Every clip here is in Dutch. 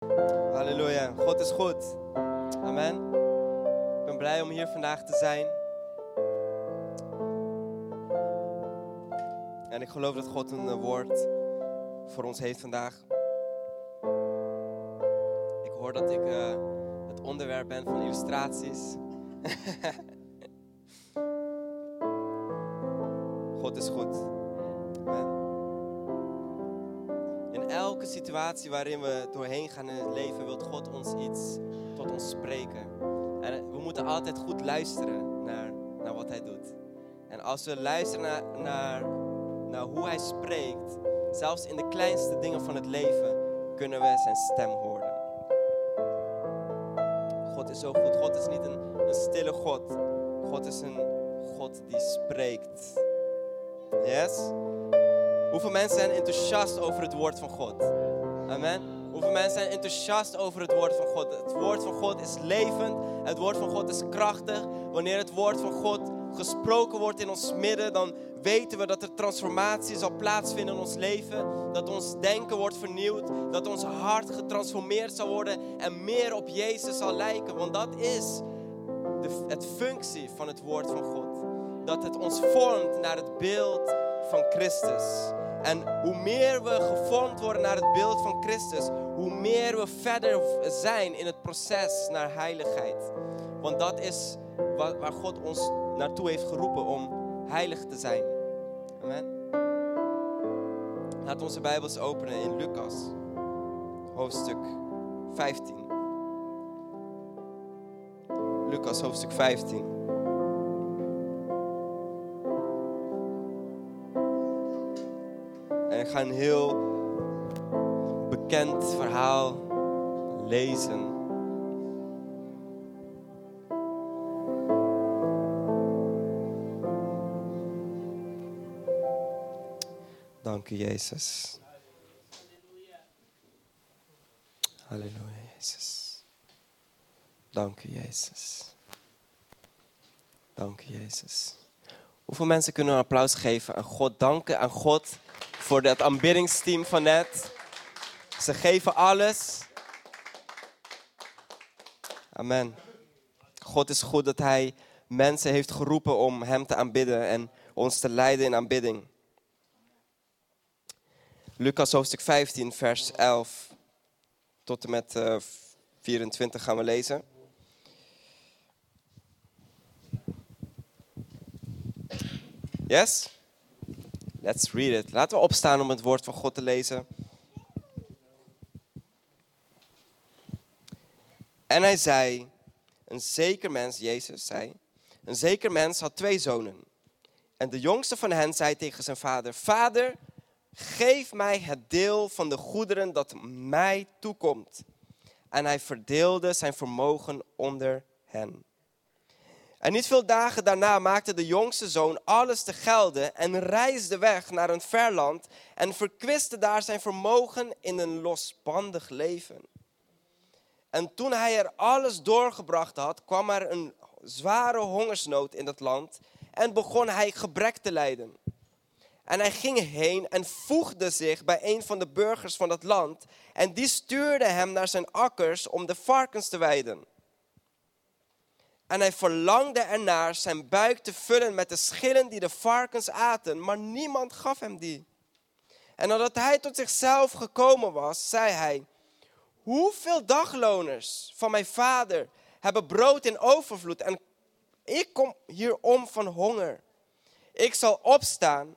Halleluja. God is goed. Amen. Ik ben blij om hier vandaag te zijn. En ik geloof dat God een eh, woord voor ons heeft vandaag. Ik hoor dat ik eh, het onderwerp ben van illustraties. God is goed. Situatie waarin we doorheen gaan in het leven, wil God ons iets tot ons spreken. En we moeten altijd goed luisteren naar, naar wat Hij doet. En als we luisteren naar, naar, naar hoe Hij spreekt, zelfs in de kleinste dingen van het leven, kunnen we Zijn stem horen. God is zo goed. God is niet een, een stille God. God is een God die spreekt. Yes? Hoeveel mensen zijn enthousiast over het woord van God? Amen. Hoeveel mensen zijn enthousiast over het woord van God? Het woord van God is levend. Het woord van God is krachtig. Wanneer het woord van God gesproken wordt in ons midden, dan weten we dat er transformatie zal plaatsvinden in ons leven. Dat ons denken wordt vernieuwd. Dat ons hart getransformeerd zal worden en meer op Jezus zal lijken. Want dat is de het functie van het woord van God. Dat het ons vormt naar het beeld van Christus. En hoe meer we gevormd worden naar het beeld van Christus, hoe meer we verder zijn in het proces naar heiligheid. Want dat is wa- waar God ons naartoe heeft geroepen om heilig te zijn. Amen. Laat onze Bijbels openen in Lucas, hoofdstuk 15. Lucas, hoofdstuk 15. Ga een heel bekend verhaal lezen. Dank u, Jezus. Halleluja, Jezus. Dank u, Jezus. Dank u, Jezus. Hoeveel mensen kunnen een applaus geven aan God? Danken aan God voor dat aanbiddingsteam van net. Ze geven alles. Amen. God is goed dat Hij mensen heeft geroepen om Hem te aanbidden en ons te leiden in aanbidding. Lucas hoofdstuk 15, vers 11 tot en met eh, 24 gaan we lezen. Yes? Let's read it. Laten we opstaan om het woord van God te lezen. En hij zei, een zeker mens, Jezus zei, een zeker mens had twee zonen. En de jongste van hen zei tegen zijn vader, Vader, geef mij het deel van de goederen dat mij toekomt. En hij verdeelde zijn vermogen onder hen. En niet veel dagen daarna maakte de jongste zoon alles te gelden en reisde weg naar een ver land en verkwiste daar zijn vermogen in een losbandig leven. En toen hij er alles doorgebracht had, kwam er een zware hongersnood in dat land en begon hij gebrek te lijden. En hij ging heen en voegde zich bij een van de burgers van dat land en die stuurde hem naar zijn akkers om de varkens te weiden. En hij verlangde ernaar zijn buik te vullen met de schillen die de varkens aten, maar niemand gaf hem die. En nadat hij tot zichzelf gekomen was, zei hij: Hoeveel dagloners van mijn vader hebben brood in overvloed en ik kom hier om van honger. Ik zal opstaan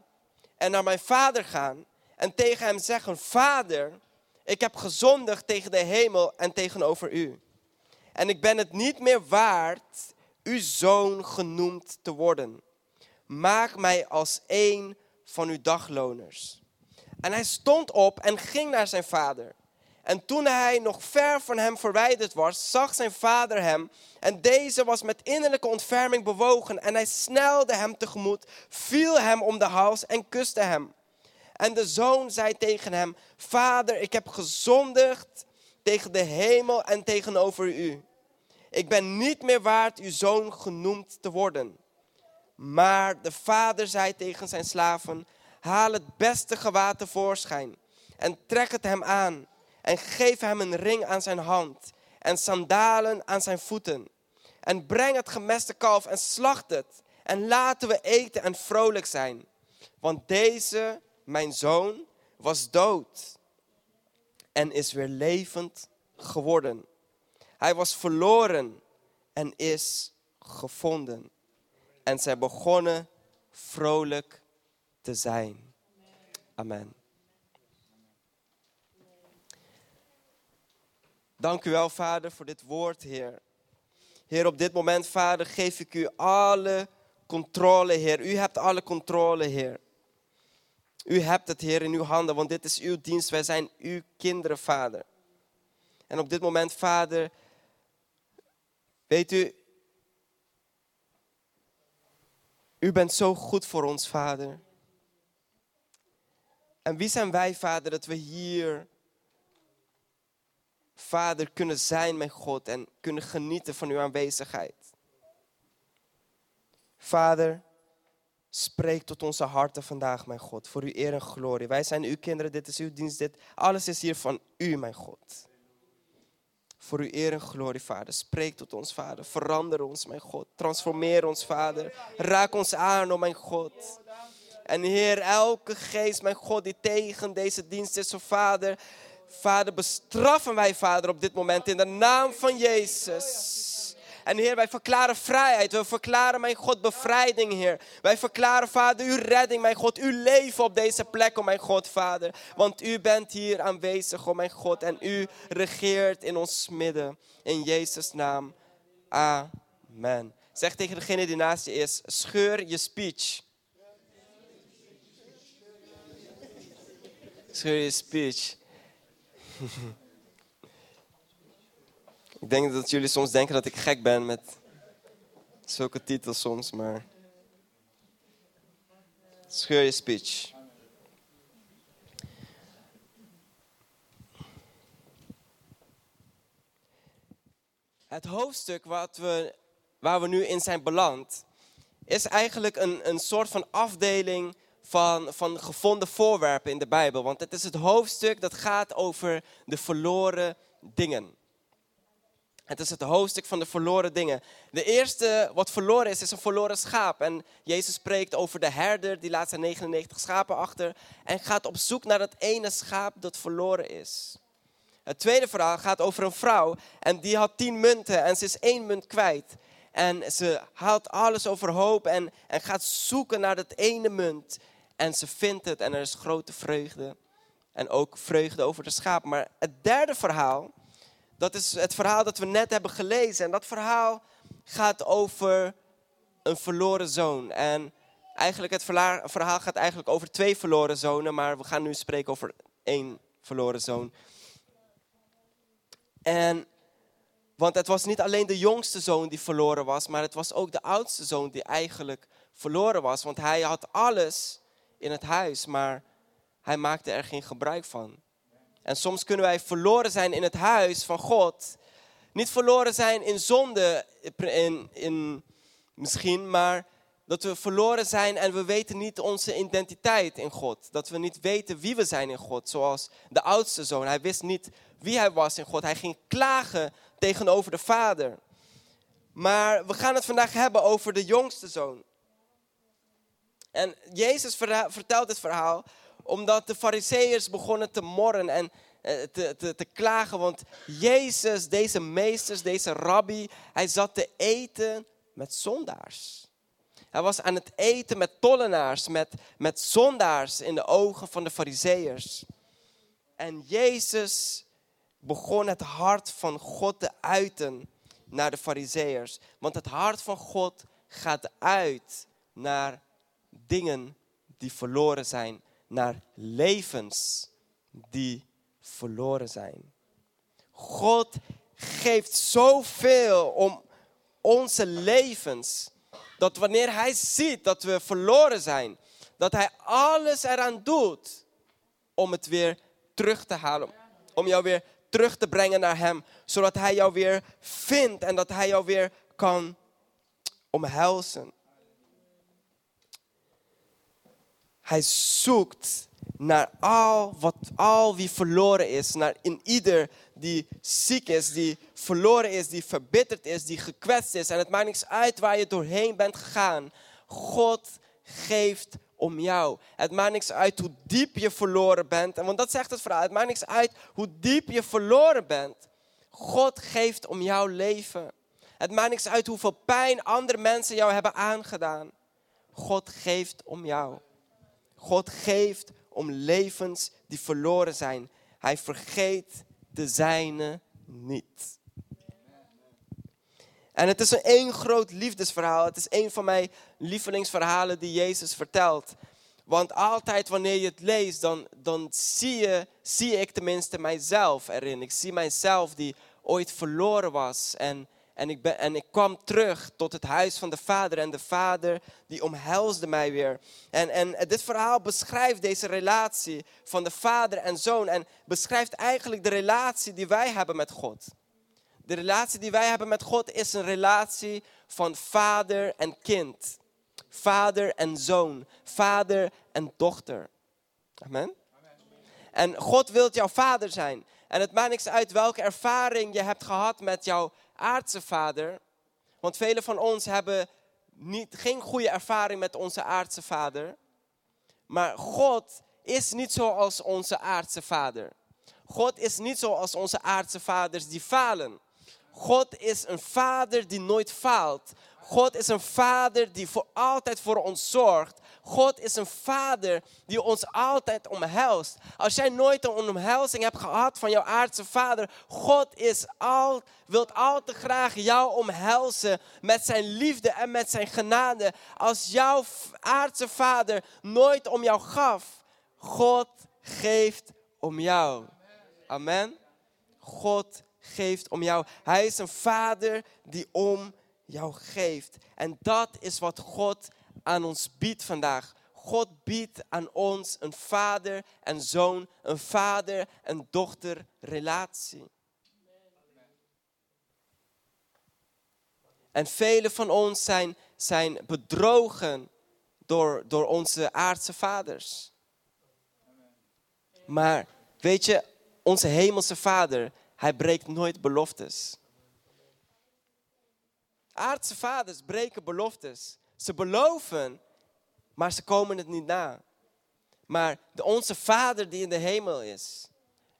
en naar mijn vader gaan en tegen hem zeggen: Vader, ik heb gezondigd tegen de hemel en tegenover u. En ik ben het niet meer waard uw zoon genoemd te worden. Maak mij als een van uw dagloners. En hij stond op en ging naar zijn vader. En toen hij nog ver van hem verwijderd was, zag zijn vader hem. En deze was met innerlijke ontferming bewogen. En hij snelde hem tegemoet, viel hem om de hals en kuste hem. En de zoon zei tegen hem: Vader, ik heb gezondigd tegen de hemel en tegenover u. Ik ben niet meer waard uw zoon genoemd te worden. Maar de vader zei tegen zijn slaven: Haal het beste gewaad tevoorschijn en trek het hem aan. En geef hem een ring aan zijn hand en sandalen aan zijn voeten. En breng het gemeste kalf en slacht het. En laten we eten en vrolijk zijn. Want deze, mijn zoon, was dood en is weer levend geworden. Hij was verloren en is gevonden. En zij begonnen vrolijk te zijn. Amen. Dank u wel, Vader, voor dit woord, Heer. Heer, op dit moment, Vader, geef ik u alle controle, Heer. U hebt alle controle, Heer. U hebt het, Heer, in uw handen, want dit is uw dienst. Wij zijn uw kinderen, Vader. En op dit moment, Vader, weet u, u bent zo goed voor ons, Vader. En wie zijn wij, Vader, dat we hier, Vader, kunnen zijn, mijn God, en kunnen genieten van uw aanwezigheid. Vader, spreek tot onze harten vandaag, mijn God, voor uw eer en glorie. Wij zijn uw kinderen, dit is uw dienst, dit, alles is hier van u, mijn God. Voor uw eer en glorie, Vader. Spreek tot ons, Vader. Verander ons, mijn God. Transformeer ons, Vader. Raak ons aan, oh mijn God. En Heer, elke geest, mijn God, die tegen deze dienst is, oh Vader. Vader, bestraffen wij, Vader, op dit moment in de naam van Jezus. En Heer, wij verklaren vrijheid. We verklaren, mijn God, bevrijding, Heer. Wij verklaren, Vader, uw redding, mijn God. Uw leven op deze plek, oh mijn God, Vader. Want u bent hier aanwezig, oh mijn God. En u regeert in ons midden. In Jezus' naam. Amen. Zeg tegen degene die naast je is, scheur je speech. Scheur je speech. Ik denk dat jullie soms denken dat ik gek ben met zulke titels soms, maar scheur je speech. Het hoofdstuk wat we, waar we nu in zijn beland, is eigenlijk een, een soort van afdeling van, van gevonden voorwerpen in de Bijbel. Want het is het hoofdstuk dat gaat over de verloren dingen. Het is het hoofdstuk van de verloren dingen. De eerste wat verloren is, is een verloren schaap. En Jezus spreekt over de herder, die laat zijn 99 schapen achter. En gaat op zoek naar dat ene schaap dat verloren is. Het tweede verhaal gaat over een vrouw. En die had tien munten en ze is één munt kwijt. En ze haalt alles overhoop en, en gaat zoeken naar dat ene munt. En ze vindt het en er is grote vreugde. En ook vreugde over de schaap. Maar het derde verhaal dat is het verhaal dat we net hebben gelezen. En dat verhaal gaat over een verloren zoon. En eigenlijk het verhaal gaat eigenlijk over twee verloren zonen, maar we gaan nu spreken over één verloren zoon. En, want het was niet alleen de jongste zoon die verloren was, maar het was ook de oudste zoon die eigenlijk verloren was. Want hij had alles in het huis, maar hij maakte er geen gebruik van. En soms kunnen wij verloren zijn in het huis van God. Niet verloren zijn in zonde, in, in, misschien, maar dat we verloren zijn en we weten niet onze identiteit in God. Dat we niet weten wie we zijn in God. Zoals de oudste zoon. Hij wist niet wie hij was in God. Hij ging klagen tegenover de vader. Maar we gaan het vandaag hebben over de jongste zoon. En Jezus vertelt dit verhaal omdat de fariseeërs begonnen te morren en eh, te, te, te klagen. Want Jezus, deze meesters, deze rabbi, hij zat te eten met zondaars. Hij was aan het eten met tollenaars, met, met zondaars in de ogen van de fariseeërs. En Jezus begon het hart van God te uiten naar de fariseeërs. Want het hart van God gaat uit naar dingen die verloren zijn naar levens die verloren zijn. God geeft zoveel om onze levens, dat wanneer Hij ziet dat we verloren zijn, dat Hij alles eraan doet om het weer terug te halen. Om jou weer terug te brengen naar Hem, zodat Hij jou weer vindt en dat Hij jou weer kan omhelzen. Hij zoekt naar al, wat, al wie verloren is. Naar in ieder die ziek is, die verloren is, die verbitterd is, die gekwetst is. En het maakt niks uit waar je doorheen bent gegaan. God geeft om jou. Het maakt niks uit hoe diep je verloren bent. En want dat zegt het verhaal. Het maakt niks uit hoe diep je verloren bent. God geeft om jouw leven. Het maakt niks uit hoeveel pijn andere mensen jou hebben aangedaan. God geeft om jou. God geeft om levens die verloren zijn. Hij vergeet de zijne niet. En het is een één groot liefdesverhaal. Het is een van mijn lievelingsverhalen die Jezus vertelt. Want altijd wanneer je het leest, dan, dan zie, je, zie ik tenminste mijzelf erin. Ik zie mijzelf die ooit verloren was. En, en, ik ben, en ik kwam terug tot het huis van de Vader. En de Vader die omhelsde mij weer. En, en dit verhaal beschrijft deze relatie van de Vader en Zoon. En beschrijft eigenlijk de relatie die wij hebben met God. De relatie die wij hebben met God is een relatie van vader en kind. Vader en zoon. Vader en dochter. Amen. En God wil jouw vader zijn. En het maakt niks uit welke ervaring je hebt gehad met jouw aardse vader. Want velen van ons hebben niet, geen goede ervaring met onze aardse vader. Maar God is niet zoals onze aardse vader. God is niet zoals onze aardse vaders die falen. God is een vader die nooit faalt. God is een vader die voor altijd voor ons zorgt. God is een vader die ons altijd omhelst. Als jij nooit een omhelzing hebt gehad van jouw aardse vader, God is al, wilt al graag jou omhelzen met zijn liefde en met zijn genade. Als jouw aardse vader nooit om jou gaf, God geeft om jou. Amen. God geeft om jou. Hij is een vader die om jou geeft. En dat is wat God aan ons biedt vandaag. God biedt aan ons een vader en zoon, een vader en dochter relatie. En velen van ons zijn, zijn bedrogen door, door onze aardse vaders. Maar weet je, onze hemelse vader, hij breekt nooit beloftes. Aardse vaders breken beloftes. Ze beloven, maar ze komen het niet na. Maar de, onze Vader die in de hemel is,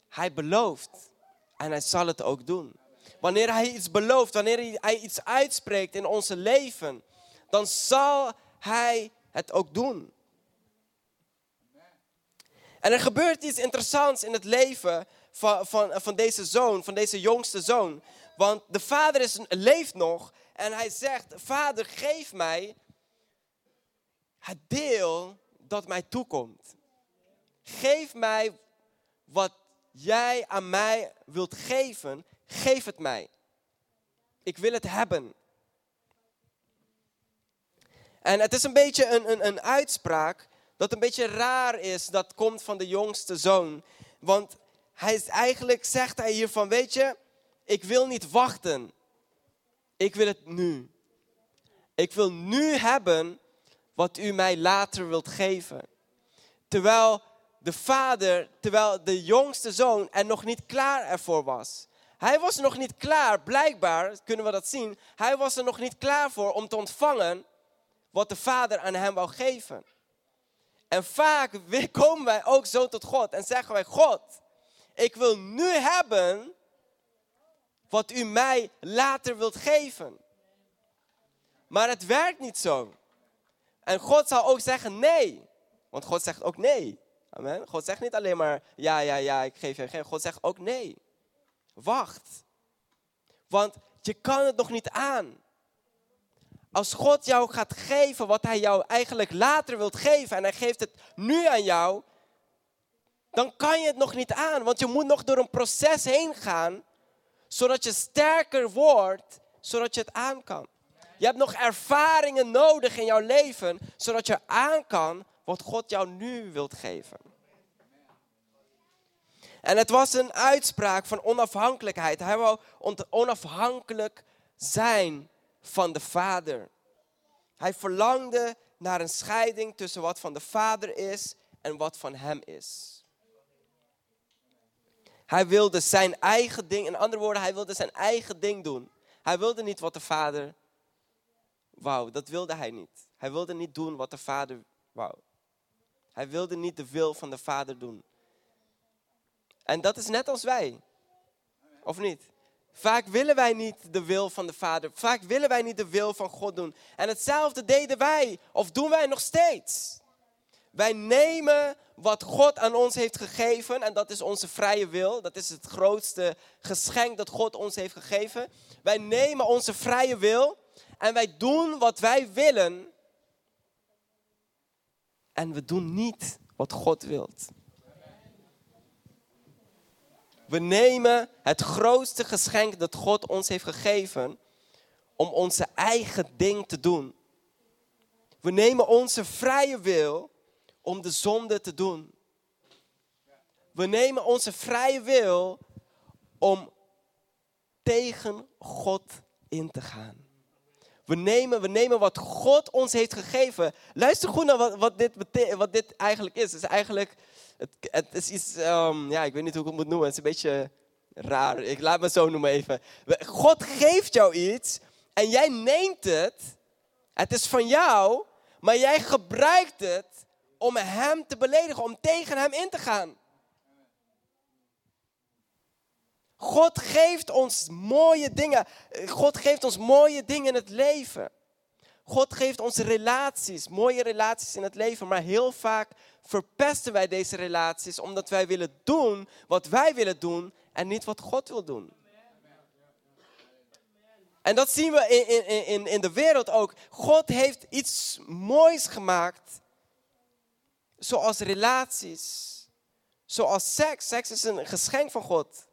hij belooft en hij zal het ook doen. Wanneer hij iets belooft, wanneer hij iets uitspreekt in onze leven, dan zal hij het ook doen. En er gebeurt iets interessants in het leven van, van, van deze zoon, van deze jongste zoon. Want de vader is, leeft nog en hij zegt, vader geef mij het deel dat mij toekomt. Geef mij wat jij aan mij wilt geven, geef het mij. Ik wil het hebben. En het is een beetje een, een, een uitspraak dat een beetje raar is, dat komt van de jongste zoon. Want hij is, eigenlijk zegt hij hier van, weet je, ik wil niet wachten. Ik wil het nu. Ik wil nu hebben wat u mij later wilt geven. Terwijl de vader, terwijl de jongste zoon er nog niet klaar ervoor was. Hij was nog niet klaar, blijkbaar kunnen we dat zien. Hij was er nog niet klaar voor om te ontvangen wat de vader aan hem wou geven. En vaak komen wij ook zo tot God en zeggen wij, God, ik wil nu hebben wat u mij later wilt geven. Maar het werkt niet zo. En God zal ook zeggen nee. Want God zegt ook nee. Amen. God zegt niet alleen maar ja, ja, ja, ik geef je geen. God zegt ook nee. Wacht. Want je kan het nog niet aan. Als God jou gaat geven wat hij jou eigenlijk later wilt geven en hij geeft het nu aan jou, dan kan je het nog niet aan. Want je moet nog door een proces heen gaan, zodat je sterker wordt, zodat je het aan kan. Je hebt nog ervaringen nodig in jouw leven, zodat je aan kan wat God jou nu wilt geven. En het was een uitspraak van onafhankelijkheid. Hij wou onafhankelijk zijn van de Vader. Hij verlangde naar een scheiding tussen wat van de Vader is en wat van hem is. Hij wilde zijn eigen ding, in andere woorden, hij wilde zijn eigen ding doen. Hij wilde niet wat de vader wou, dat wilde hij niet. Hij wilde niet doen wat de vader wou. Hij wilde niet de wil van de vader doen. En dat is net als wij. Of niet? Vaak willen wij niet de wil van de Vader. Vaak willen wij niet de wil van God doen. En hetzelfde deden wij, of doen wij nog steeds. Wij nemen wat God aan ons heeft gegeven, en dat is onze vrije wil. Dat is het grootste geschenk dat God ons heeft gegeven. Wij nemen onze vrije wil en wij doen wat wij willen. En we doen niet wat God wilt. We nemen het grootste geschenk dat God ons heeft gegeven om onze eigen ding te doen. We nemen onze vrije wil om de zonde te doen. We nemen onze vrije wil om tegen God in te gaan. We nemen, we nemen wat God ons heeft gegeven. Luister goed naar wat, dit, wat dit eigenlijk is. Het is eigenlijk het, het is iets, um, ja, ik weet niet hoe ik het moet noemen. Het is een beetje raar. Ik laat me zo noemen even. God geeft jou iets en jij neemt het. Het is van jou, maar jij gebruikt het om hem te beledigen, om tegen hem in te gaan. God geeft ons mooie dingen. God geeft ons mooie dingen in het leven. God geeft ons relaties, mooie relaties in het leven, maar heel vaak verpesten wij deze relaties omdat wij willen doen wat wij willen doen en niet wat God wil doen. En dat zien we in, in, in, de wereld ook. God heeft iets moois gemaakt, zoals relaties, zoals seks. Seks is een geschenk van God.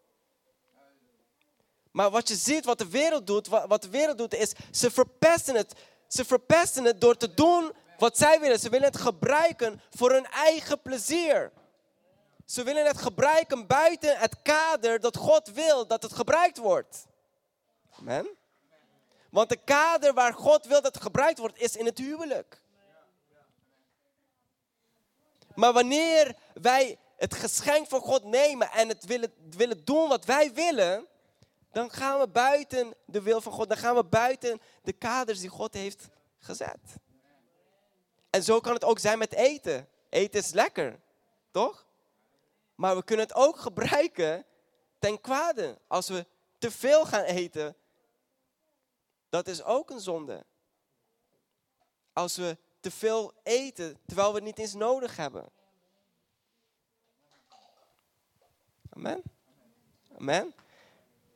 Maar wat je ziet, wat de wereld doet, wat de wereld doet, is ze verpesten het. Ze verpesten het door te doen wat zij willen. Ze willen het gebruiken voor hun eigen plezier. Ze willen het gebruiken buiten het kader dat God wil dat het gebruikt wordt. Amen. Want de kader waar God wil dat het gebruikt wordt, is in het huwelijk. Maar wanneer wij het geschenk van God nemen en het willen, willen doen wat wij willen, dan gaan we buiten de wil van God. Dan gaan we buiten de kaders die God heeft gezet. En zo kan het ook zijn met eten. Eten is lekker, toch? Maar we kunnen het ook gebruiken ten kwade. Als we te veel gaan eten, dat is ook een zonde. Als we te veel eten terwijl we het niet eens nodig hebben. Amen. Amen.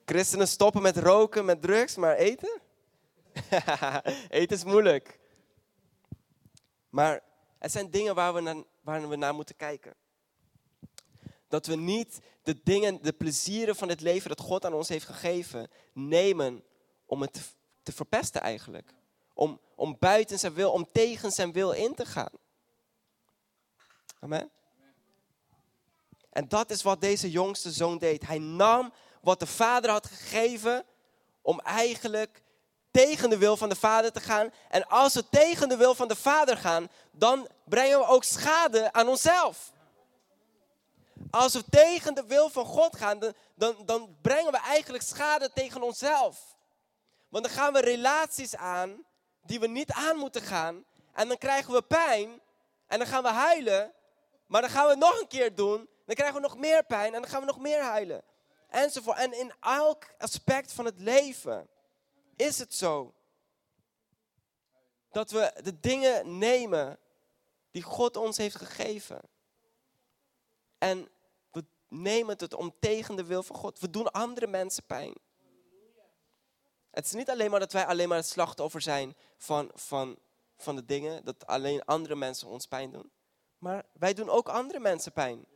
Christenen stoppen met roken, met drugs, maar eten? eten is moeilijk. Maar het zijn dingen waar we, naar, waar we naar moeten kijken. Dat we niet de dingen, de plezieren van het leven dat God aan ons heeft gegeven, nemen om het te, te verpesten eigenlijk. Om, om buiten zijn wil, om tegen zijn wil in te gaan. Amen. En dat is wat deze jongste zoon deed. Hij nam wat de vader had gegeven om eigenlijk tegen de wil van de Vader te gaan. En als we tegen de wil van de Vader gaan, dan brengen we ook schade aan onszelf. Als we tegen de wil van God gaan, dan, dan, dan brengen we eigenlijk schade tegen onszelf. Want dan gaan we relaties aan die we niet aan moeten gaan. En dan krijgen we pijn. En dan gaan we huilen. Maar dan gaan we het nog een keer doen. Dan krijgen we nog meer pijn. En dan gaan we nog meer huilen. Enzovoort. En in elk aspect van het leven is het zo dat we de dingen nemen die God ons heeft gegeven. En we nemen het om tegen de wil van God. We doen andere mensen pijn. Het is niet alleen maar dat wij alleen maar het slachtoffer zijn van, van, van de dingen, dat alleen andere mensen ons pijn doen. Maar wij doen ook andere mensen pijn.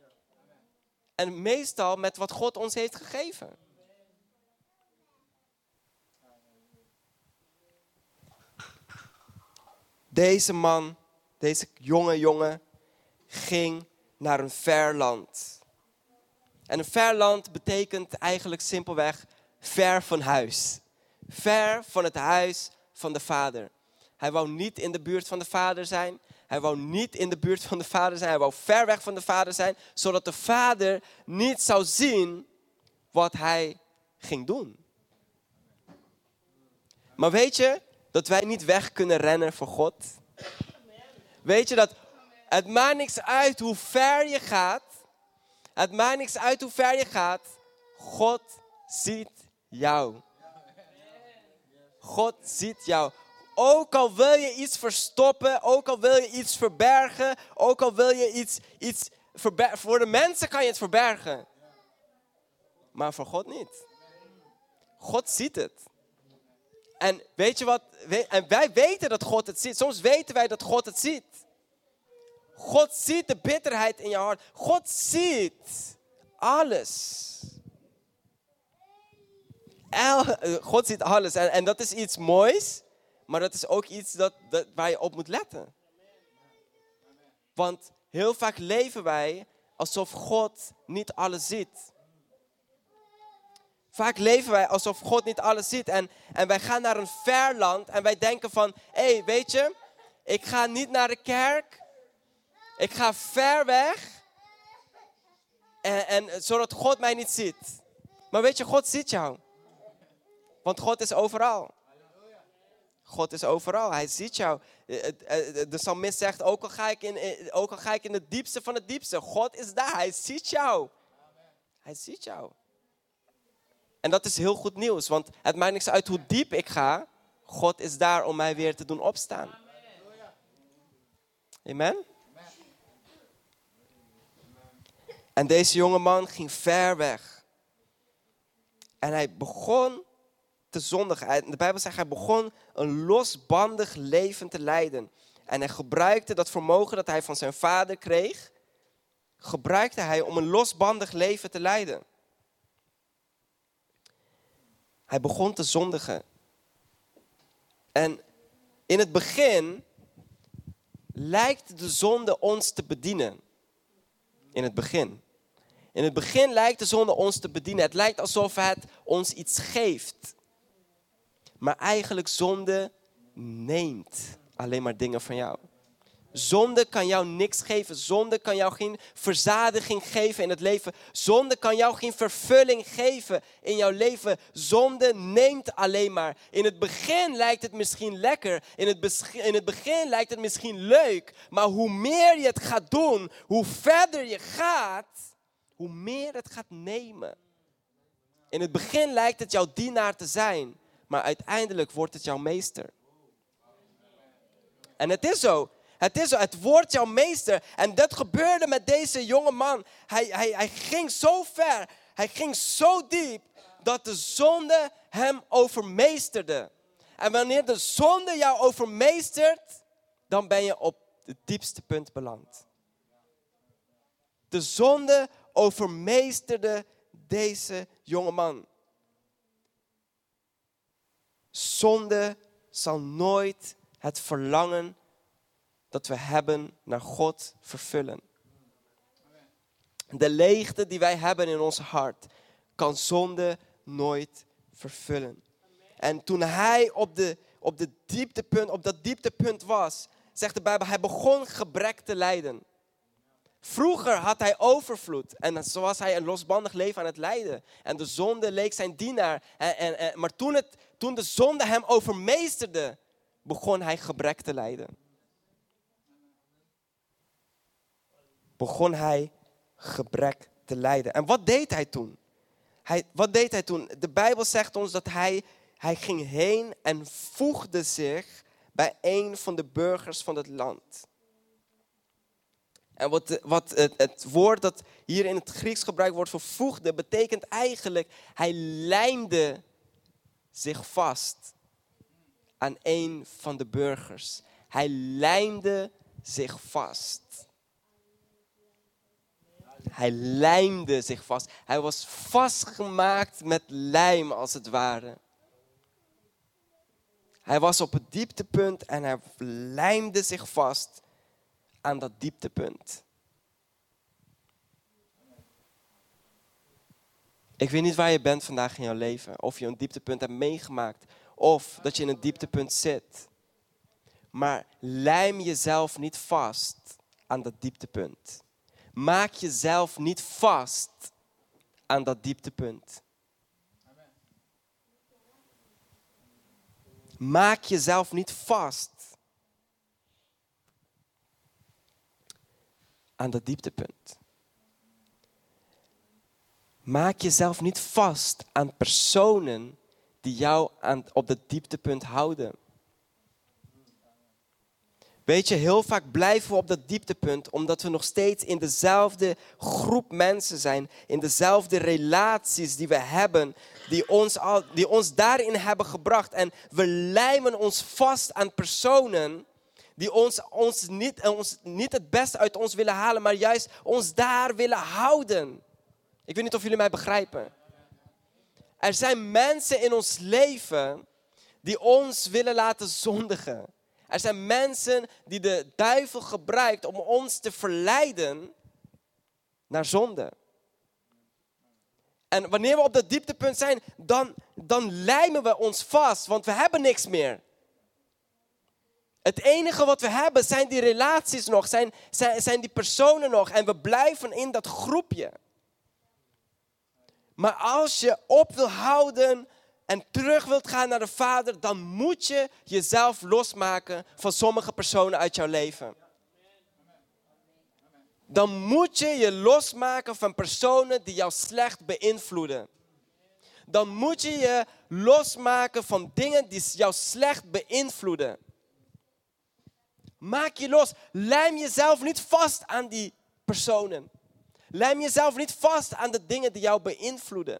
En meestal met wat God ons heeft gegeven. Deze man, deze jonge jongen, ging naar een ver land. En een ver land betekent eigenlijk simpelweg ver van huis. Ver van het huis van de vader. Hij wou niet in de buurt van de vader zijn. Hij wou niet in de buurt van de vader zijn. Hij wou ver weg van de vader zijn, zodat de vader niet zou zien wat hij ging doen. Maar weet je dat wij niet weg kunnen rennen voor God? Weet je dat het maakt niks uit hoe ver je gaat. Het maakt niks uit hoe ver je gaat. God ziet jou. God ziet jou. Ook al wil je iets verstoppen, ook al wil je iets verbergen, ook al wil je iets, iets verbergen. Voor de mensen kan je het verbergen. Maar voor God niet. God ziet het. En weet je wat? En wij weten dat God het ziet. Soms weten wij dat God het ziet. God ziet de bitterheid in je hart. God ziet alles. God ziet alles. En, en dat is iets moois. Maar dat is ook iets dat, dat, waar je op moet letten. Want heel vaak leven wij alsof God niet alles ziet. Vaak leven wij alsof God niet alles ziet. En, en wij gaan naar een ver land en wij denken van... Hé, hey, weet je, ik ga niet naar de kerk. Ik ga ver weg. En, en, zodat God mij niet ziet. Maar weet je, God ziet jou. Want God is overal. God is overal. Hij ziet jou. Eh, eh, eh, de psalmist zegt, ook al, ga ik in, ook al ga ik in het diepste van het diepste. God is daar. Hij ziet jou. Hij ziet jou. En dat is heel goed nieuws. Want het maakt niks uit hoe diep ik ga. God is daar om mij weer te doen opstaan. Amen. En deze jonge man ging ver weg. En hij begon te zondigen. De Bijbel zegt, hij begon een losbandig leven te leiden. En hij gebruikte dat vermogen dat hij van zijn vader kreeg, gebruikte hij om een losbandig leven te leiden. Hij begon te zondigen. En in het begin lijkt de zonde ons te bedienen. In het begin. In het begin lijkt de zonde ons te bedienen. Het lijkt alsof het ons iets geeft. Maar eigenlijk zonde neemt alleen maar dingen van jou. Zonde kan jou niks geven. Zonde kan jou geen verzadiging geven in het leven. Zonde kan jou geen vervulling geven in jouw leven. Zonde neemt alleen maar. In het begin lijkt het misschien lekker. In het, in het begin lijkt het misschien leuk. Maar hoe meer je het gaat doen, hoe verder je gaat, hoe meer het gaat nemen. In het begin lijkt het jouw dienaar te zijn. Maar uiteindelijk wordt het jouw meester. En het is zo. Het is zo, het wordt jouw meester. En dat gebeurde met deze jonge man. Hij, hij, hij ging zo ver, hij ging zo diep, dat de zonde hem overmeesterde. En wanneer de zonde jou overmeestert, dan ben je op het diepste punt beland. De zonde overmeesterde deze jonge man. Zonde zal nooit het verlangen dat we hebben naar God vervullen. De leegte die wij hebben in ons hart kan zonde nooit vervullen. En toen hij op, de, op, de dieptepunt, op dat dieptepunt was, zegt de Bijbel, hij begon gebrek te lijden. Vroeger had hij overvloed en zo was hij een losbandig leven aan het leiden. En de zonde leek zijn dienaar. En, maar toen, het, toen de zonde hem overmeesterde, begon hij gebrek te lijden. begon hij gebrek te lijden. En wat deed hij toen? Hij, wat deed hij toen? De Bijbel zegt ons dat hij, hij ging heen en voegde zich bij een van de burgers van het land. En wat, wat het, het, woord dat hier in het Grieks gebruikt wordt voor voegde, betekent eigenlijk, hij lijmde zich vast aan een van de burgers. Hij lijmde zich vast. Hij lijmde zich vast. Hij was vastgemaakt met lijm als het ware. Hij was op het dieptepunt en hij lijmde zich vast aan dat dieptepunt. Ik weet niet waar je bent vandaag in jouw leven. Of je een dieptepunt hebt meegemaakt. Of dat je in een dieptepunt zit. Maar lijm jezelf niet vast aan dat dieptepunt. Maak jezelf niet vast aan dat dieptepunt. Maak jezelf niet vast aan dat dieptepunt. Maak jezelf niet vast aan personen die jou aan, op dat dieptepunt houden. Weet je, heel vaak blijven we op dat dieptepunt omdat we nog steeds in dezelfde groep mensen zijn, in dezelfde relaties die we hebben, die ons, al, die ons daarin hebben gebracht. En we lijmen ons vast aan personen die ons, ons, niet, ons niet het beste uit ons willen halen, maar juist ons daar willen houden. Ik weet niet of jullie mij begrijpen. Er zijn mensen in ons leven die ons willen laten zondigen. Er zijn mensen die de duivel gebruikt om ons te verleiden naar zonde. En wanneer we op dat dieptepunt zijn, dan, dan lijmen we ons vast, want we hebben niks meer. Het enige wat we hebben zijn die relaties nog, zijn, zijn, zijn die personen nog en we blijven in dat groepje. Maar als je op wil houden en terug wilt gaan naar de Vader, dan moet je jezelf losmaken van sommige personen uit jouw leven. Dan moet je je losmaken van personen die jou slecht beïnvloeden. Dan moet je je losmaken van dingen die jou slecht beïnvloeden. Maak je los. Lijm jezelf niet vast aan die personen. Lijm jezelf niet vast aan de dingen die jou beïnvloeden.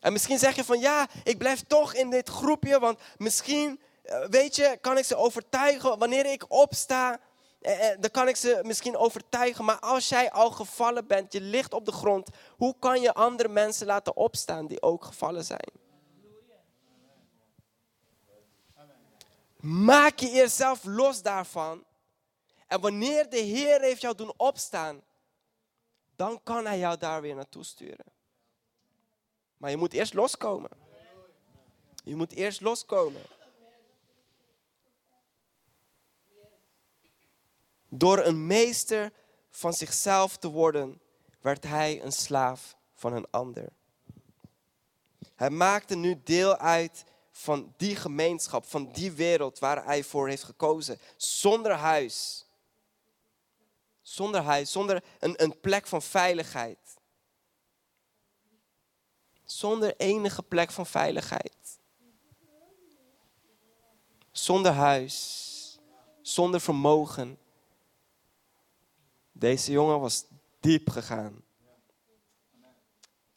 En misschien zeg je van ja, ik blijf toch in dit groepje, want misschien, eh, weet je, kan ik ze overtuigen. Wanneer ik opsta, eh, eh, dan kan ik ze misschien overtuigen. Maar als jij al gevallen bent, je ligt op de grond, hoe kan je andere mensen laten opstaan die ook gevallen zijn? Maak je jezelf los daarvan. En wanneer de Heer heeft jou doen opstaan, dan kan Hij jou daar weer naartoe sturen. Maar je moet eerst loskomen. Je moet eerst loskomen. Door een meester van zichzelf te worden, werd hij een slaaf van een ander. Hij maakte nu deel uit van die gemeenschap, van die wereld waar hij voor heeft gekozen. Zonder huis. Zonder huis, zonder een, plek van veiligheid. Zonder enige plek van veiligheid. Zonder huis. Zonder vermogen. Deze jongen was diep gegaan.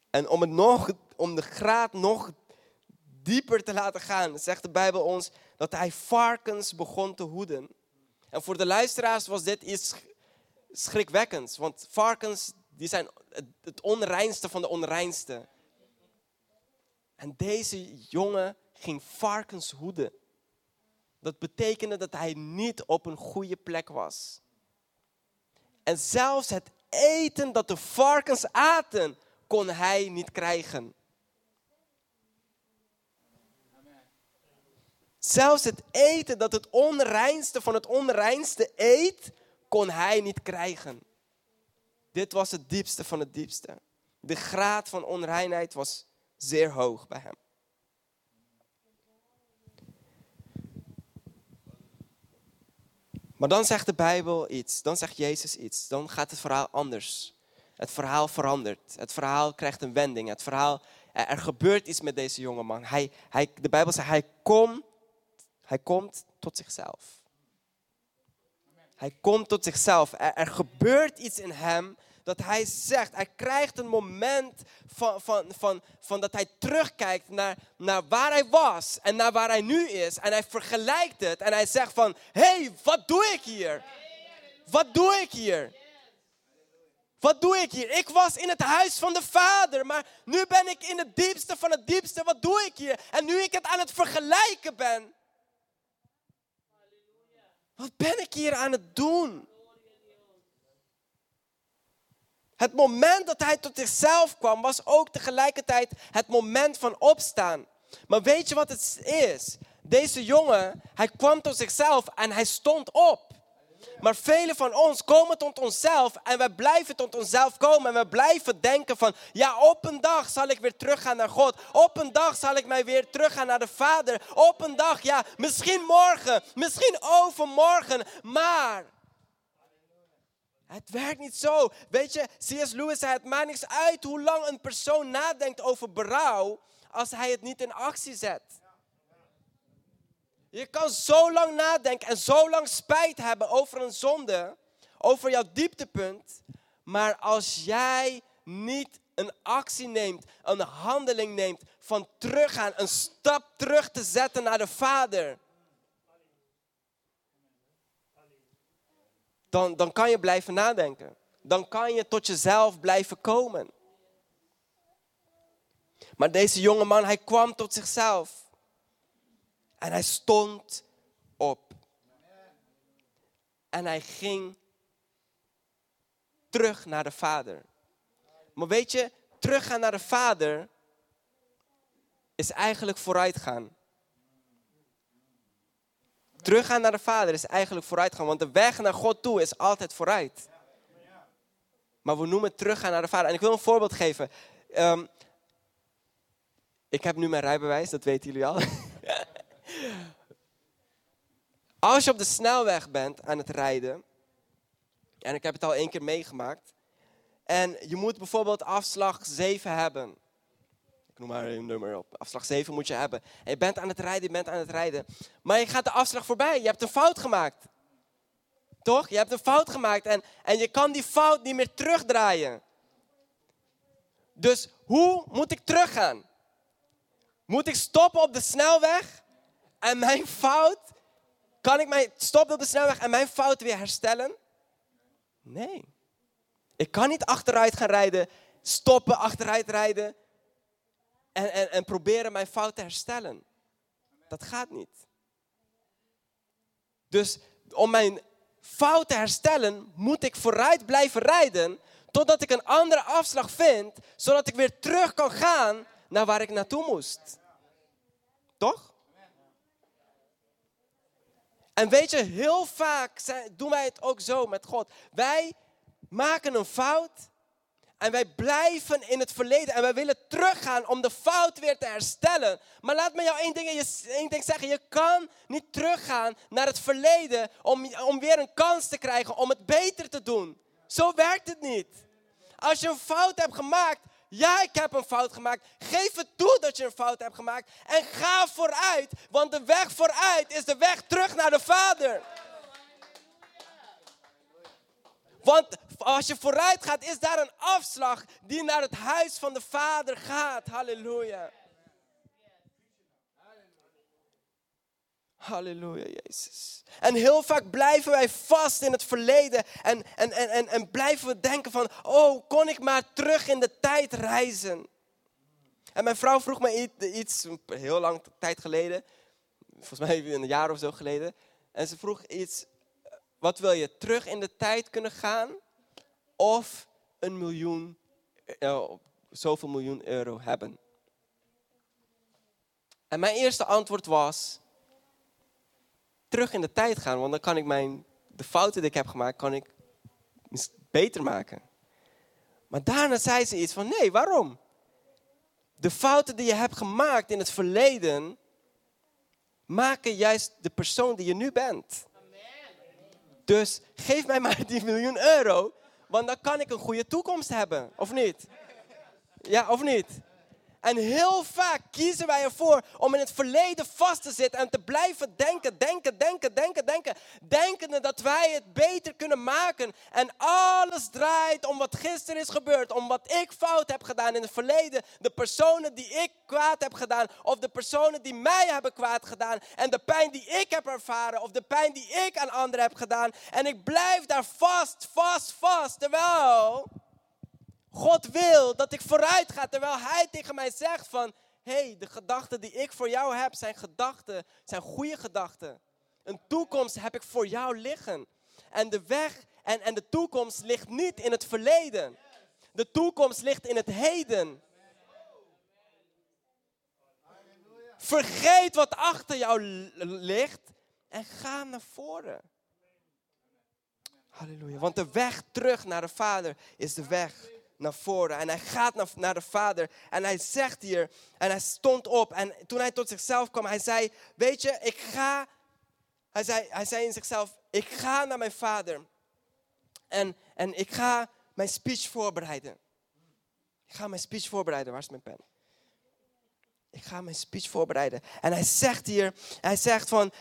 En om, het nog, om de graad nog dieper te laten gaan, zegt de Bijbel ons dat hij varkens begon te hoeden. En voor de luisteraars was dit iets schrikwekkends, want varkens die zijn het onreinste van de onreinste. En deze jongen ging varkens hoeden. Dat betekende dat hij niet op een goede plek was. En zelfs het eten dat de varkens aten, kon hij niet krijgen. Zelfs het eten dat het onreinste van het onreinste eet, kon hij niet krijgen. Dit was het diepste van het diepste. De graad van onreinheid was zeer hoog bij hem. Maar dan zegt de Bijbel iets, dan zegt Jezus iets, dan gaat het verhaal anders. Het verhaal verandert, het verhaal krijgt een wending, het verhaal, er gebeurt iets met deze jongeman. Hij, hij, de Bijbel zegt, hij komt, hij komt tot zichzelf. Hij komt tot zichzelf. Er, gebeurt iets in hem dat hij zegt, hij krijgt een moment van, van, van, van dat hij terugkijkt naar, naar waar hij was en naar waar hij nu is. En hij vergelijkt het en hij zegt van, hé, hey, wat doe ik hier? Wat doe ik hier? Wat doe ik hier? Ik was in het huis van de Vader, maar nu ben ik in het diepste van het diepste. Wat doe ik hier? En nu ik het aan het vergelijken ben, wat ben ik hier aan het doen? Het moment dat hij tot zichzelf kwam was ook tegelijkertijd het moment van opstaan. Maar weet je wat het is? deze jongen, hij kwam tot zichzelf en hij stond op. Maar velen van ons komen tot onszelf en we blijven tot onszelf komen. En we blijven denken van, ja, op een dag zal ik weer teruggaan naar God. Op een dag zal ik mij weer teruggaan naar de Vader. Op een dag, ja, misschien morgen, misschien overmorgen. Maar het werkt niet zo. Weet je, C.S. Lewis zei, het maakt niks uit hoe lang een persoon nadenkt over berouw, als hij het niet in actie zet. Je kan zo lang nadenken en zo lang spijt hebben over een zonde, over jouw dieptepunt. Maar als jij niet een actie neemt, een handeling neemt van teruggaan, een stap terug te zetten naar de Vader. Dan, dan kan je blijven nadenken. Dan kan je tot jezelf blijven komen. Maar deze jonge man, hij kwam tot zichzelf. En hij stond op. En hij ging terug naar de Vader. Maar weet je, teruggaan naar de Vader is eigenlijk vooruitgaan. Teruggaan naar de Vader is eigenlijk vooruitgaan, want de weg naar God toe is altijd vooruit. Maar we noemen het teruggaan naar de Vader. En ik wil een voorbeeld geven. Ehm, ik heb nu mijn rijbewijs, dat weten jullie al. Als je op de snelweg bent aan het rijden, en ik heb het al één keer meegemaakt, en je moet bijvoorbeeld afslag 7 hebben. Ik noem maar een nummer op. Afslag 7 moet je hebben. En je bent aan het rijden, je bent aan het rijden. Maar je gaat de afslag voorbij. Je hebt een fout gemaakt. Toch? Je hebt een fout gemaakt en, en je kan die fout niet meer terugdraaien. Dus hoe moet ik teruggaan? Moet ik stoppen op de snelweg en mijn fout, kan ik mij stoppen op de snelweg en mijn fout weer herstellen? Nee. Ik kan niet achteruit gaan rijden, stoppen, achteruit rijden en, en, en proberen mijn fout te herstellen. Dat gaat niet. Dus om mijn fout te herstellen, moet ik vooruit blijven rijden totdat ik een andere afslag vind, zodat ik weer terug kan gaan naar waar ik naartoe moest. Toch? En weet je, heel vaak doen wij het ook zo met God. Wij maken een fout en wij blijven in het verleden en wij willen teruggaan om de fout weer te herstellen. Maar laat me jou één ding, één ding zeggen. Je kan niet teruggaan naar het verleden om, om weer een kans te krijgen om het beter te doen. Zo werkt het niet. Als je een fout hebt gemaakt, ja, ik heb een fout gemaakt. Geef het toe dat je een fout hebt gemaakt. En ga vooruit, want de weg vooruit is de weg terug naar de Vader. Want als je vooruit gaat, is daar een afslag die naar het huis van de Vader gaat. Halleluja. Halleluja, Jezus. En heel vaak blijven wij vast in het verleden en, en, en, en, en blijven we denken van, oh, kon ik maar terug in de tijd reizen. En mijn vrouw vroeg me iets, heel lang tijd geleden, volgens mij een jaar of zo geleden. En ze vroeg iets, wat wil je, terug in de tijd kunnen gaan of een miljoen, uh, zoveel miljoen euro hebben? En mijn eerste antwoord was, terug in de tijd gaan. Want dan kan ik mijn, de fouten die ik heb gemaakt, kan ik beter maken. Maar daarna zei ze iets van, nee, waarom? De fouten die je hebt gemaakt in het verleden, maken juist de persoon die je nu bent. Dus geef mij maar die miljoen euro, want dan kan ik een goede toekomst hebben, of niet? Ja, of niet? En heel vaak kiezen wij ervoor om in het verleden vast te zitten en te blijven denken, denken, denken, denken, denken. Denkende dat wij het beter kunnen maken. En alles draait om wat gisteren is gebeurd, om wat ik fout heb gedaan in het verleden. De personen die ik kwaad heb gedaan, of de personen die mij hebben kwaad gedaan. En de pijn die ik heb ervaren, of de pijn die ik aan anderen heb gedaan. En ik blijf daar vast, vast, vast. Terwijl God wil dat ik vooruit ga, terwijl Hij tegen mij zegt van, hey, de gedachten die ik voor jou heb zijn gedachten, zijn goede gedachten. Een toekomst heb ik voor jou liggen. En de weg en, en de toekomst ligt niet in het verleden. De toekomst ligt in het heden. Vergeet wat achter jou ligt en ga naar voren. Halleluja. Want de weg terug naar de Vader is de weg naar voren. En hij gaat naar, naar de Vader. En hij zegt hier, en hij stond op. En toen hij tot zichzelf kwam, hij zei, weet je, ik ga... Hij zei, hij zei in zichzelf, ik ga naar mijn Vader. En, en ik ga mijn speech voorbereiden. Ik ga mijn speech voorbereiden. Waar is mijn pen? Ik ga mijn speech voorbereiden. En hij zegt hier, hij zegt van,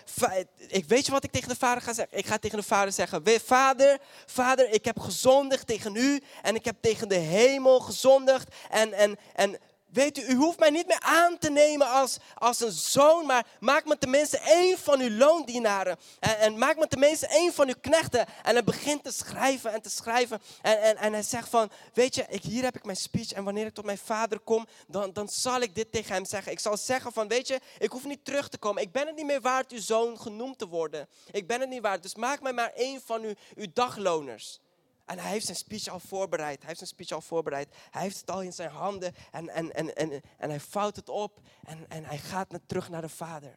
ik weet je wat ik tegen de vader ga zeggen? Ik ga tegen de vader zeggen, vader, vader, ik heb gezondigd tegen u en ik heb tegen de hemel gezondigd. En, en, en Weet u, u hoeft mij niet meer aan te nemen als, als een zoon, maar maak me tenminste één van uw loondienaren. En, en maak me tenminste één van uw knechten. En hij begint te schrijven en te schrijven. En, en, en hij zegt van, weet je, ik, hier heb ik mijn speech. En wanneer ik tot mijn vader kom, dan, dan zal ik dit tegen hem zeggen. Ik zal zeggen van, weet je, ik hoef niet terug te komen. Ik ben het niet meer waard uw zoon genoemd te worden. Ik ben het niet waard. Dus maak mij maar één van uw, uw dagloners. En hij heeft zijn speech al voorbereid. Hij heeft zijn speech al voorbereid. Hij heeft het al in zijn handen. En, en, en, en, en hij vouwt het op. En, en hij gaat naar, terug naar de vader.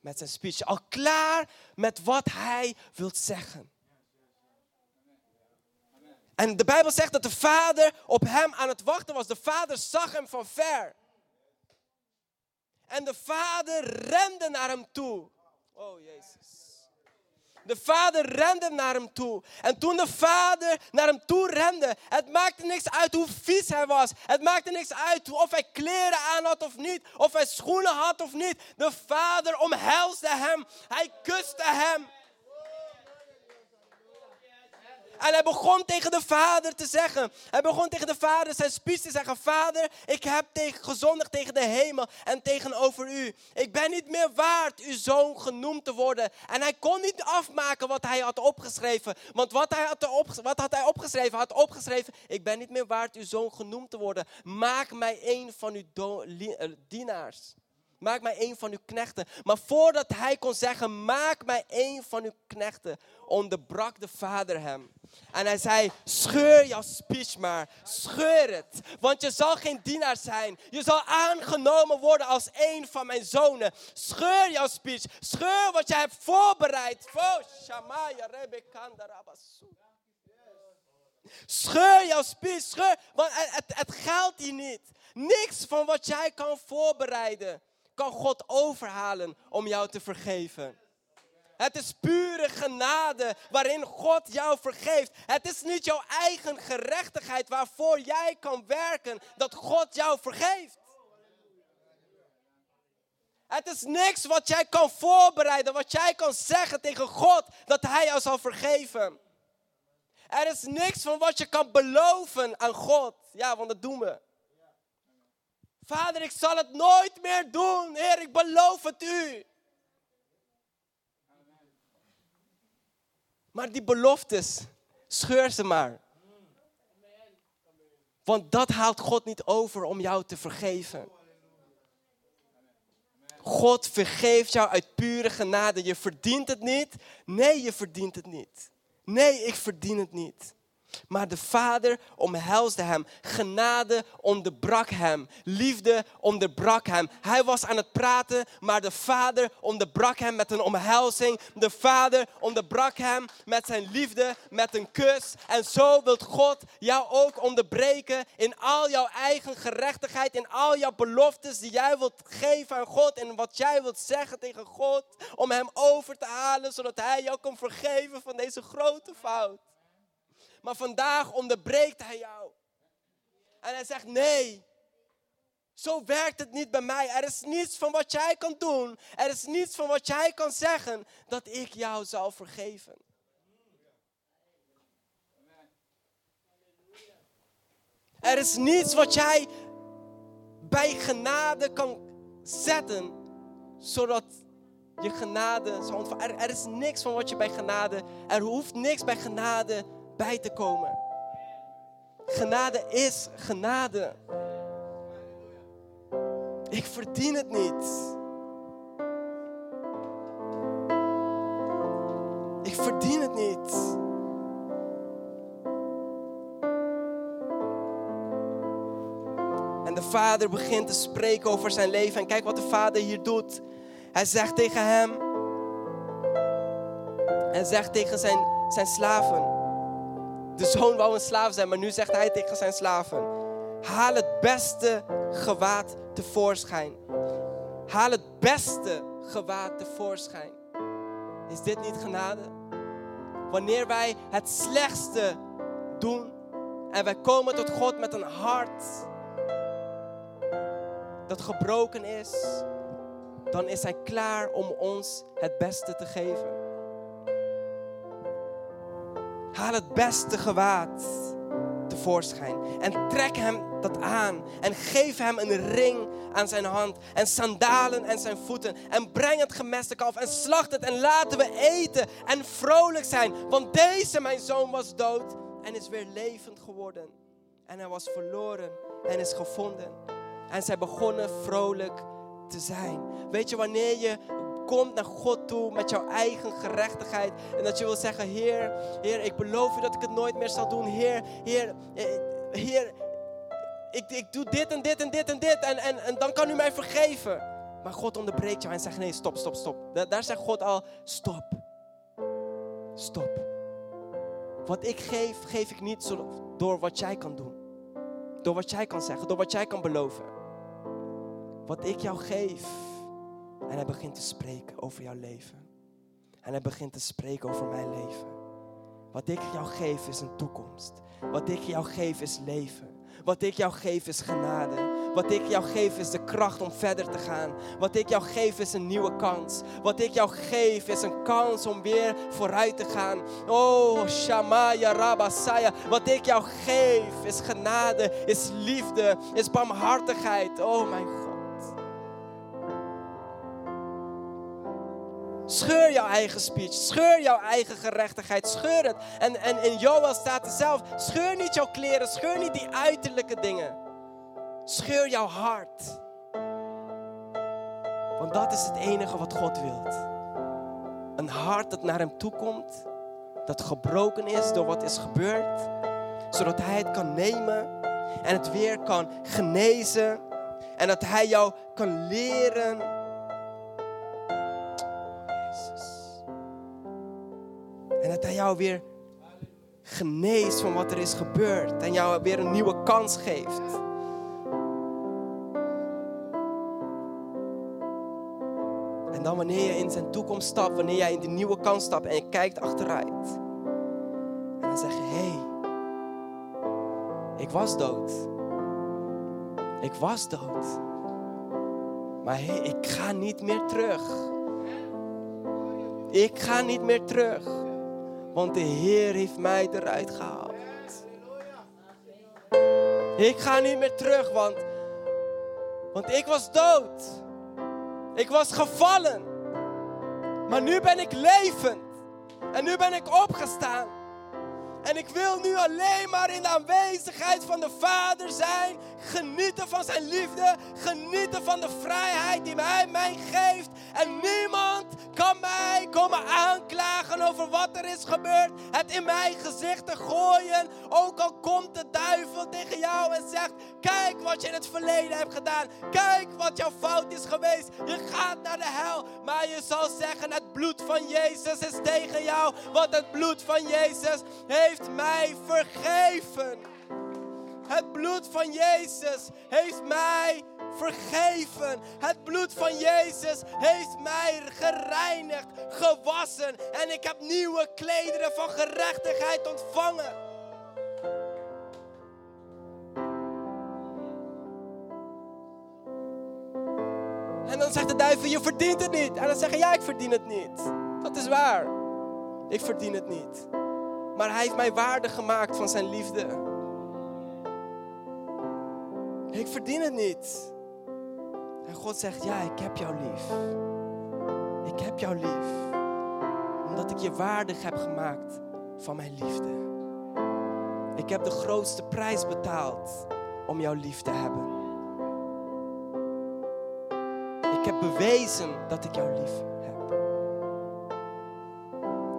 Met zijn speech. Al klaar met wat hij wil zeggen. En de Bijbel zegt dat de vader op hem aan het wachten was. De vader zag hem van ver. En de vader rende naar hem toe. Oh Jezus. De vader rende naar hem toe. En toen de vader naar hem toe rende, het maakte niks uit hoe vies hij was. Het maakte niks uit of hij kleren aan had of niet. Of hij schoenen had of niet. De vader omhelsde hem. Hij kuste hem. En hij begon tegen de vader te zeggen. Hij begon tegen de vader zijn spies te zeggen. Vader, ik heb tegen, gezondigd tegen de hemel en tegenover u. Ik ben niet meer waard uw zoon genoemd te worden. En hij kon niet afmaken wat hij had opgeschreven. Want wat, hij had, wat had hij opgeschreven? Had opgeschreven, ik ben niet meer waard uw zoon genoemd te worden. Maak mij een van uw eh, dienaars. Maak mij een van uw knechten. Maar voordat hij kon zeggen, maak mij een van uw knechten, onderbrak de vader hem. En hij zei, scheur jouw speech maar, scheur het. Want je zal geen dienaar zijn. Je zal aangenomen worden als een van mijn zonen. Scheur jouw speech, scheur wat je hebt voorbereid. Scheur jouw speech, scheur. Want het, het geldt hier niet. Niks van wat jij kan voorbereiden God overhalen om jou te vergeven. Het is pure genade waarin God jou vergeeft. Het is niet jouw eigen gerechtigheid waarvoor jij kan werken dat God jou vergeeft. Het is niks wat jij kan voorbereiden, wat jij kan zeggen tegen God dat Hij jou zal vergeven. Er is niks van wat je kan beloven aan God. Ja, want dat doen we. Vader, ik zal het nooit meer doen. Heer, ik beloof het u. Maar die beloftes, scheur ze maar. Want dat haalt God niet over om jou te vergeven. God vergeeft jou uit pure genade. Je verdient het niet. Nee, je verdient het niet. Nee, ik verdien het niet. Maar de vader omhelsde hem. Genade onderbrak hem. Liefde onderbrak hem. Hij was aan het praten, maar de vader onderbrak hem met een omhelzing. De vader onderbrak hem met zijn liefde, met een kus. En zo wil God jou ook onderbreken in al jouw eigen gerechtigheid, in al jouw beloftes die jij wilt geven aan God en wat jij wilt zeggen tegen God. Om hem over te halen, zodat hij jou kan vergeven van deze grote fout. Maar vandaag onderbreekt hij jou. En hij zegt, nee, zo werkt het niet bij mij. Er is niets van wat jij kan doen. Er is niets van wat jij kan zeggen dat ik jou zal vergeven. Er is niets wat jij bij genade kan zetten, zodat je genade zal. Er, er is niks van wat je bij genade, er hoeft niks bij genade bij te komen. Genade is genade. Ik verdien het niet. Ik verdien het niet. En de vader begint te spreken over zijn leven. En kijk wat de vader hier doet. Hij zegt tegen hem. Hij zegt tegen zijn, zijn slaven. De zoon wou een slaaf zijn, maar nu zegt hij tegen zijn slaven. Haal het beste gewaad tevoorschijn. Haal het beste gewaad tevoorschijn. Is dit niet genade? Wanneer wij het slechtste doen en wij komen tot God met een hart dat gebroken is, dan is Hij klaar om ons het beste te geven. Haal het beste gewaad tevoorschijn en trek hem dat aan en geef hem een ring aan zijn hand en sandalen en zijn voeten en breng het gemeste kalf en slacht het en laten we eten en vrolijk zijn, want deze mijn zoon was dood en is weer levend geworden en hij was verloren en is gevonden. En zij begonnen vrolijk te zijn. Weet je, wanneer je komt naar God toe met jouw eigen gerechtigheid. En dat je wil zeggen, Heer, Heer, ik beloof u dat ik het nooit meer zal doen. Heer, Heer, eh, Heer, ik, ik doe dit en dit en dit en dit. En, en, en dan kan u mij vergeven. Maar God onderbreekt jou en zegt, nee, stop, stop, stop. Daar zegt God al, stop. Stop. Wat ik geef, geef ik niet door wat jij kan doen. Door wat jij kan zeggen, door wat jij kan beloven. Wat ik jou geef. En hij begint te spreken over jouw leven. En hij begint te spreken over mijn leven. Wat ik jou geef is een toekomst. Wat ik jou geef is leven. Wat ik jou geef is genade. Wat ik jou geef is de kracht om verder te gaan. Wat ik jou geef is een nieuwe kans. Wat ik jou geef is een kans om weer vooruit te gaan. Oh, Shamaya Rabasaya. Wat ik jou geef is genade, is liefde, is barmhartigheid. Oh mijn God. Scheur jouw eigen speech. Scheur jouw eigen gerechtigheid. Scheur het. En, en in Joel staat er zelf: scheur niet jouw kleren. Scheur niet die uiterlijke dingen. Scheur jouw hart. Want dat is het enige wat God wil. Een hart dat naar hem toe komt. Dat gebroken is door wat is gebeurd. Zodat hij het kan nemen. En het weer kan genezen. En dat hij jou kan leren dat hij jou weer geneest van wat er is gebeurd. En jou weer een nieuwe kans geeft. En dan wanneer je in zijn toekomst stapt, wanneer jij in de nieuwe kans stapt en je kijkt achteruit. En dan zeg je, hé, hey, ik was dood. Ik was dood. Maar hé, hey, ik ga niet meer terug. Ik ga niet meer terug. Want de Heer heeft mij eruit gehaald. Ik ga niet meer terug, want, want ik was dood. Ik was gevallen. Maar nu ben ik levend. En nu ben ik opgestaan. En ik wil nu alleen maar in de aanwezigheid van de Vader zijn. Genieten van zijn liefde. Genieten van de vrijheid die hij mij geeft. En niemand kan mij komen aanklagen over wat er is gebeurd. Het in mijn gezicht te gooien. Ook al komt de duivel tegen jou en zegt: Kijk wat je in het verleden hebt gedaan. Kijk wat jouw fout is geweest. Je gaat naar de hel. Maar je zal zeggen: Het bloed van Jezus is tegen jou. Want het bloed van Jezus heeft mij vergeven. Het bloed van Jezus heeft mij vergeven. Het bloed van Jezus heeft mij gereinigd, gewassen. En ik heb nieuwe klederen van gerechtigheid ontvangen. En dan zegt de duivel, je verdient het niet. En dan zeggen, ja, ik verdien het niet. Dat is waar. Ik verdien het niet. Maar hij heeft mij waardig gemaakt van zijn liefde. Ik verdien het niet. En God zegt, ja, ik heb jou lief. Ik heb jou lief. Omdat ik je waardig heb gemaakt van mijn liefde. Ik heb de grootste prijs betaald om jou lief te hebben. Ik heb bewezen dat ik jou lief heb.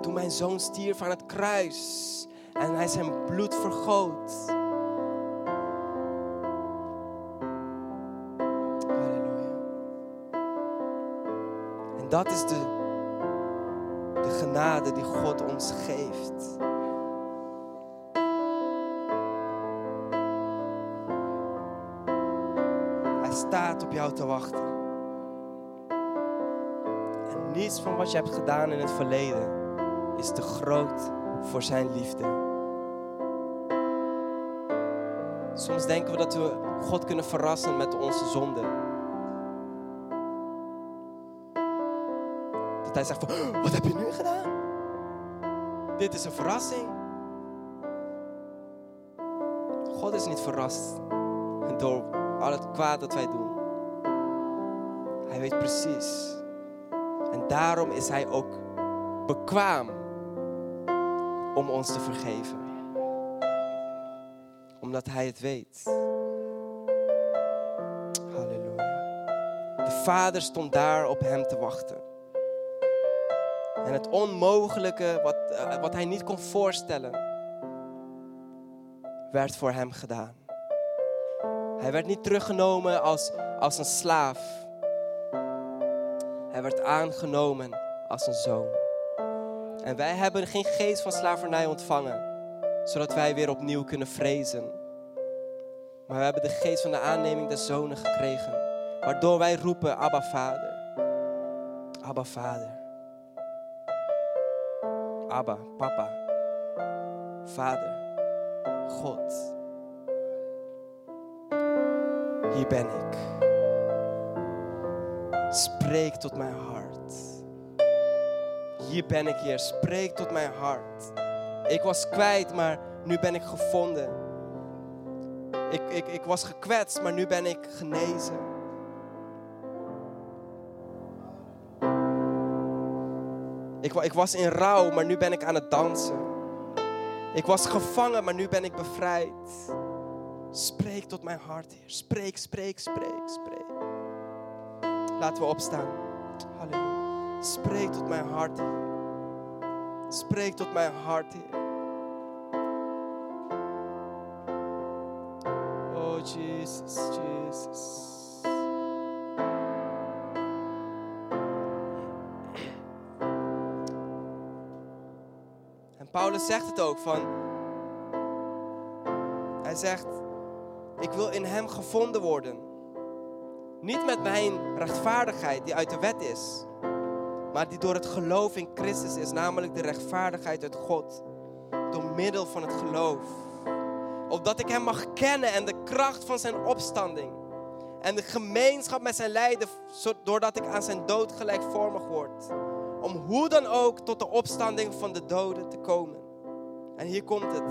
Toen mijn zoon stierf aan het kruis en hij zijn bloed vergoot. Halleluja. En dat is de, de genade die God ons geeft. Hij staat op jou te wachten. En niets van wat je hebt gedaan in het verleden is te groot voor zijn liefde. Soms denken we dat we God kunnen verrassen met onze zonde. Dat hij zegt van, "Oh, wat heb je nu gedaan? Dit is een verrassing. God is niet verrast door al het kwaad dat wij doen. Hij weet precies. En daarom is hij ook bekwaam om ons te vergeven omdat hij het weet. Halleluja. De vader stond daar op hem te wachten. En het onmogelijke, wat, eh, wat hij niet kon voorstellen, werd voor hem gedaan. Hij werd niet teruggenomen als, als een slaaf. Hij werd aangenomen als een zoon. En wij hebben geen geest van slavernij ontvangen zodat wij weer opnieuw kunnen vrezen. Maar we hebben de geest van de aanneming der zonen gekregen, waardoor wij roepen, Abba Vader. Abba Vader. Abba, Papa. Vader. God. Hier ben ik. Spreek tot mijn hart. Hier ben ik, Heer. Spreek tot mijn hart. Ik was kwijt, maar nu ben ik gevonden. Ik, ik, ik was gekwetst, maar nu ben ik genezen. Ik, ik was in rouw, maar nu ben ik aan het dansen. Ik was gevangen, maar nu ben ik bevrijd. Spreek tot mijn hart, Heer. Spreek, spreek, spreek, spreek. Laten we opstaan. Halleluja. Spreek tot mijn hart. Spreek tot mijn hart, Heer. Oh, Jesus, Jesus. En Paulus zegt het ook van. Hij zegt: Ik wil in Hem gevonden worden. Niet met mijn rechtvaardigheid die uit de wet is maar die door het geloof in Christus is, namelijk de rechtvaardigheid uit God, door middel van het geloof. Opdat ik Hem mag kennen en de kracht van Zijn opstanding en de gemeenschap met Zijn lijden, doordat ik aan Zijn dood gelijkvormig word. Om hoe dan ook tot de opstanding van de doden te komen. En hier komt het.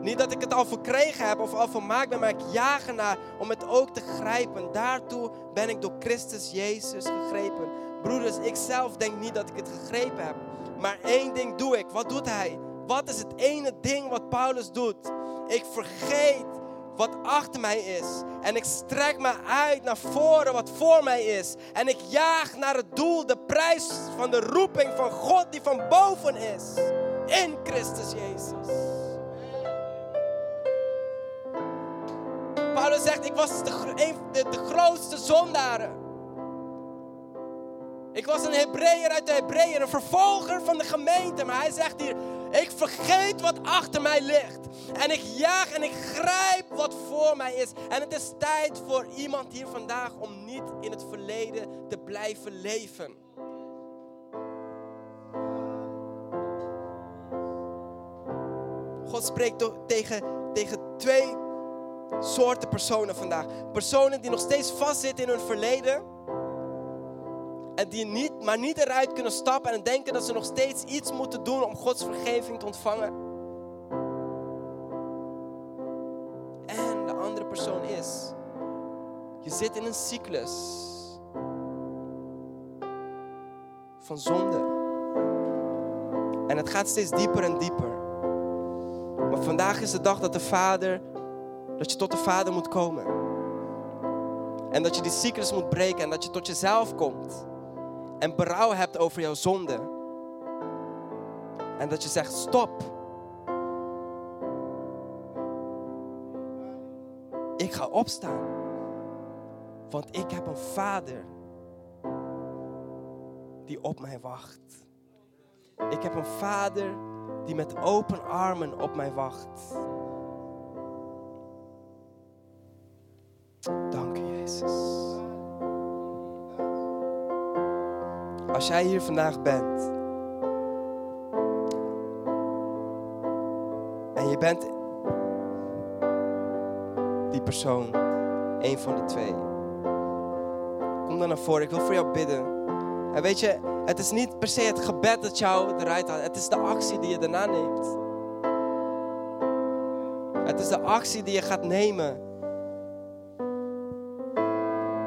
Niet dat ik het al verkregen heb of al vermaakt ben, maar ik jaag ernaar om het ook te grijpen. Daartoe ben ik door Christus Jezus gegrepen. Broeders, ik zelf denk niet dat ik het gegrepen heb. Maar één ding doe ik. Wat doet hij? Wat is het ene ding wat Paulus doet? Ik vergeet wat achter mij is. En ik strek me uit naar voren wat voor mij is. En ik jaag naar het doel, de prijs van de roeping van God die van boven is. In Christus Jezus. Paulus zegt, ik was de, de, de grootste zondaren. Ik was een Hebreeër uit de Hebreeën, een vervolger van de gemeente. Maar hij zegt hier, ik vergeet wat achter mij ligt. En ik jaag en ik grijp wat voor mij is. En het is tijd voor iemand hier vandaag om niet in het verleden te blijven leven. God spreekt tegen, tegen twee soorten personen vandaag. Personen die nog steeds vastzitten in hun verleden en die niet, maar niet eruit kunnen stappen en denken dat ze nog steeds iets moeten doen om Gods vergeving te ontvangen. En de andere persoon is, je zit in een cyclus van zonde. En het gaat steeds dieper en dieper. Maar vandaag is de dag dat de Vader, dat je tot de Vader moet komen. En dat je die cyclus moet breken en dat je tot jezelf komt en berouw hebt over jouw zonde. En dat je zegt: stop. Ik ga opstaan. Want ik heb een vader die op mij wacht. Ik heb een vader die met open armen op mij wacht. Dank u, Jezus. Als jij hier vandaag bent en je bent die persoon, een van de twee, kom dan naar voren. Ik wil voor jou bidden. En weet je, het is niet per se het gebed dat jou eruit haalt. Het is de actie die je daarna neemt. Het is de actie die je gaat nemen.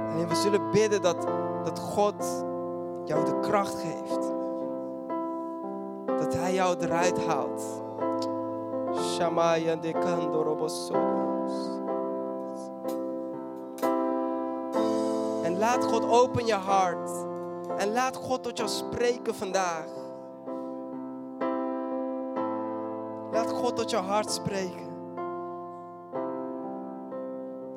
En we zullen bidden dat, dat God jou de kracht geeft. Dat Hij jou eruit haalt. Shamaya de. En laat God open je hart. En laat God tot jou spreken vandaag. Laat God tot jouw hart spreken.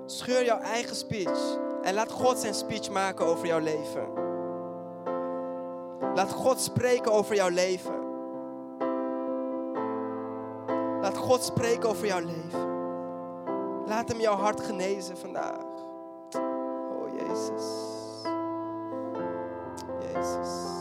Scheur jouw eigen speech. En laat God zijn speech maken over jouw leven. Laat God spreken over jouw leven. Laat God spreken over jouw leven. Laat hem jouw hart genezen vandaag. Oh Jezus. Jezus.